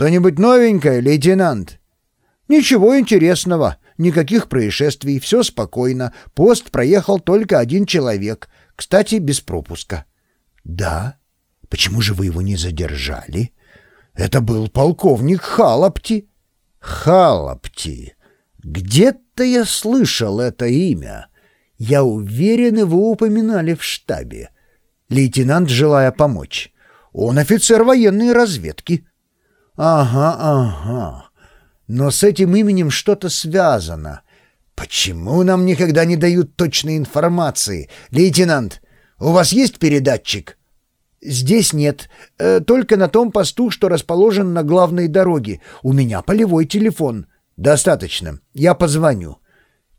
«Что-нибудь новенькое, лейтенант?» «Ничего интересного. Никаких происшествий. Все спокойно. Пост проехал только один человек. Кстати, без пропуска». «Да? Почему же вы его не задержали?» «Это был полковник Халапти». «Халапти. Где-то я слышал это имя. Я уверен, его упоминали в штабе. Лейтенант, желая помочь. Он офицер военной разведки». «Ага, ага. Но с этим именем что-то связано. Почему нам никогда не дают точной информации? Лейтенант, у вас есть передатчик?» «Здесь нет. Э, только на том посту, что расположен на главной дороге. У меня полевой телефон». «Достаточно. Я позвоню».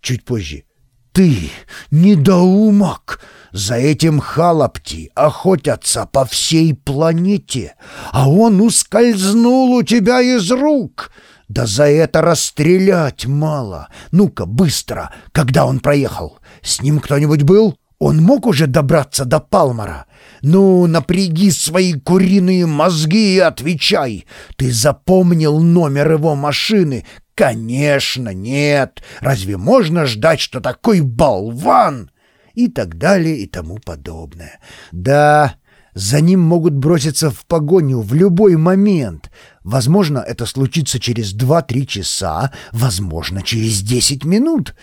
Чуть позже. «Ты недоумок! За этим халапти охотятся по всей планете, а он ускользнул у тебя из рук! Да за это расстрелять мало! Ну-ка, быстро! Когда он проехал? С ним кто-нибудь был? Он мог уже добраться до Палмара? Ну, напряги свои куриные мозги и отвечай! Ты запомнил номер его машины, «Конечно, нет! Разве можно ждать, что такой болван?» И так далее и тому подобное. Да, за ним могут броситься в погоню в любой момент. Возможно, это случится через 2-3 часа, возможно, через 10 минут.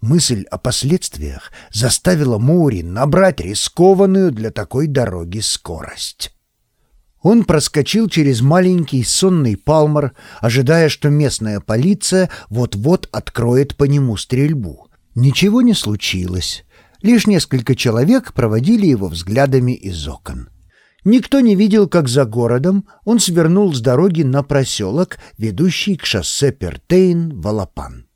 Мысль о последствиях заставила Мори набрать рискованную для такой дороги скорость. Он проскочил через маленький сонный палмар, ожидая, что местная полиция вот-вот откроет по нему стрельбу. Ничего не случилось. Лишь несколько человек проводили его взглядами из окон. Никто не видел, как за городом он свернул с дороги на проселок, ведущий к шоссе Пертейн-Валапан.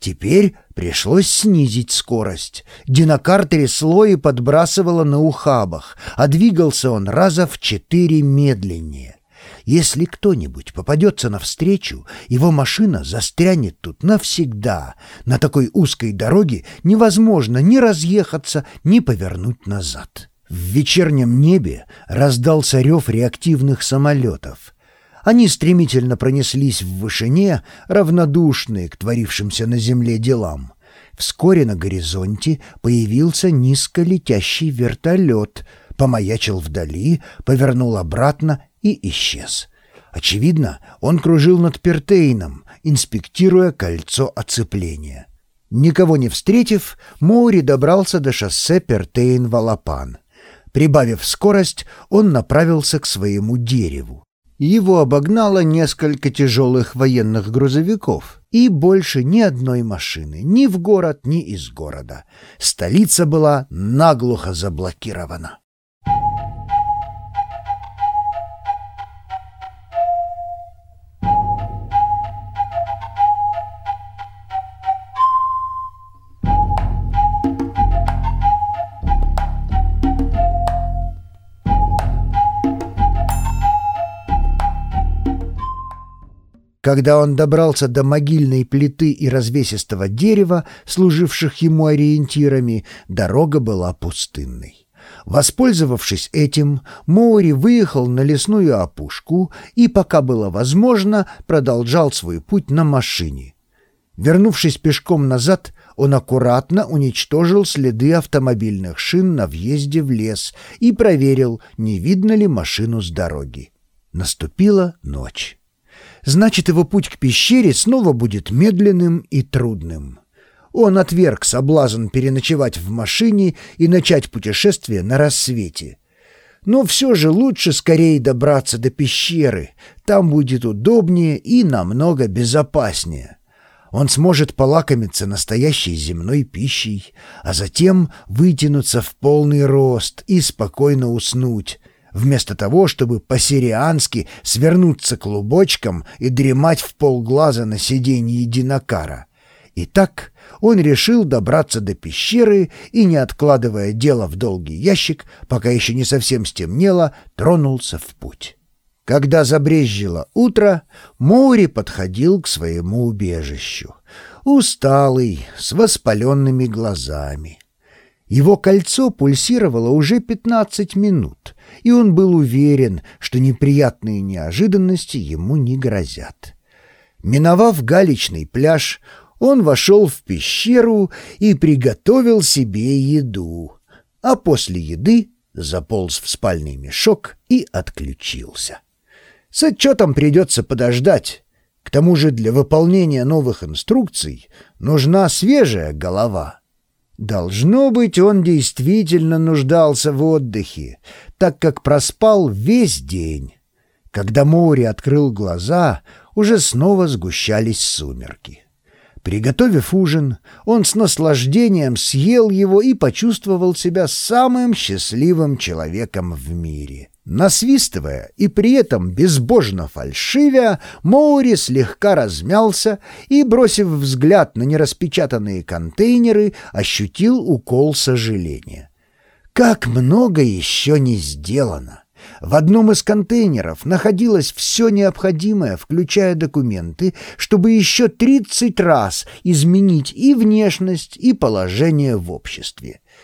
Теперь пришлось снизить скорость. Динокар трясло и подбрасывало на ухабах, а двигался он раза в четыре медленнее. Если кто-нибудь попадется навстречу, его машина застрянет тут навсегда. На такой узкой дороге невозможно ни разъехаться, ни повернуть назад. В вечернем небе раздался рев реактивных самолетов — они стремительно пронеслись в вышине, равнодушные к творившимся на земле делам. Вскоре на горизонте появился низко летящий вертолет, помаячил вдали, повернул обратно и исчез. Очевидно, он кружил над Пертейном, инспектируя кольцо оцепления. Никого не встретив, Моури добрался до шоссе Пертейн-Валапан. Прибавив скорость, он направился к своему дереву. Его обогнало несколько тяжелых военных грузовиков и больше ни одной машины, ни в город, ни из города. Столица была наглухо заблокирована. Когда он добрался до могильной плиты и развесистого дерева, служивших ему ориентирами, дорога была пустынной. Воспользовавшись этим, Моури выехал на лесную опушку и, пока было возможно, продолжал свой путь на машине. Вернувшись пешком назад, он аккуратно уничтожил следы автомобильных шин на въезде в лес и проверил, не видно ли машину с дороги. Наступила ночь значит его путь к пещере снова будет медленным и трудным. Он отверг соблазн переночевать в машине и начать путешествие на рассвете. Но все же лучше скорее добраться до пещеры, там будет удобнее и намного безопаснее. Он сможет полакомиться настоящей земной пищей, а затем вытянуться в полный рост и спокойно уснуть, вместо того, чтобы по-сириански свернуться клубочком и дремать в полглаза на сиденье динокара. И так он решил добраться до пещеры и, не откладывая дело в долгий ящик, пока еще не совсем стемнело, тронулся в путь. Когда забрезжило утро, Моури подходил к своему убежищу. Усталый, с воспаленными глазами. Его кольцо пульсировало уже пятнадцать минут — и он был уверен, что неприятные неожиданности ему не грозят. Миновав галечный пляж, он вошел в пещеру и приготовил себе еду, а после еды заполз в спальный мешок и отключился. С отчетом придется подождать. К тому же для выполнения новых инструкций нужна свежая голова. Должно быть, он действительно нуждался в отдыхе, так как проспал весь день. Когда Моури открыл глаза, уже снова сгущались сумерки. Приготовив ужин, он с наслаждением съел его и почувствовал себя самым счастливым человеком в мире. Насвистывая и при этом безбожно фальшивя, Моури слегка размялся и, бросив взгляд на нераспечатанные контейнеры, ощутил укол сожаления. Как много еще не сделано! В одном из контейнеров находилось все необходимое, включая документы, чтобы еще 30 раз изменить и внешность, и положение в обществе.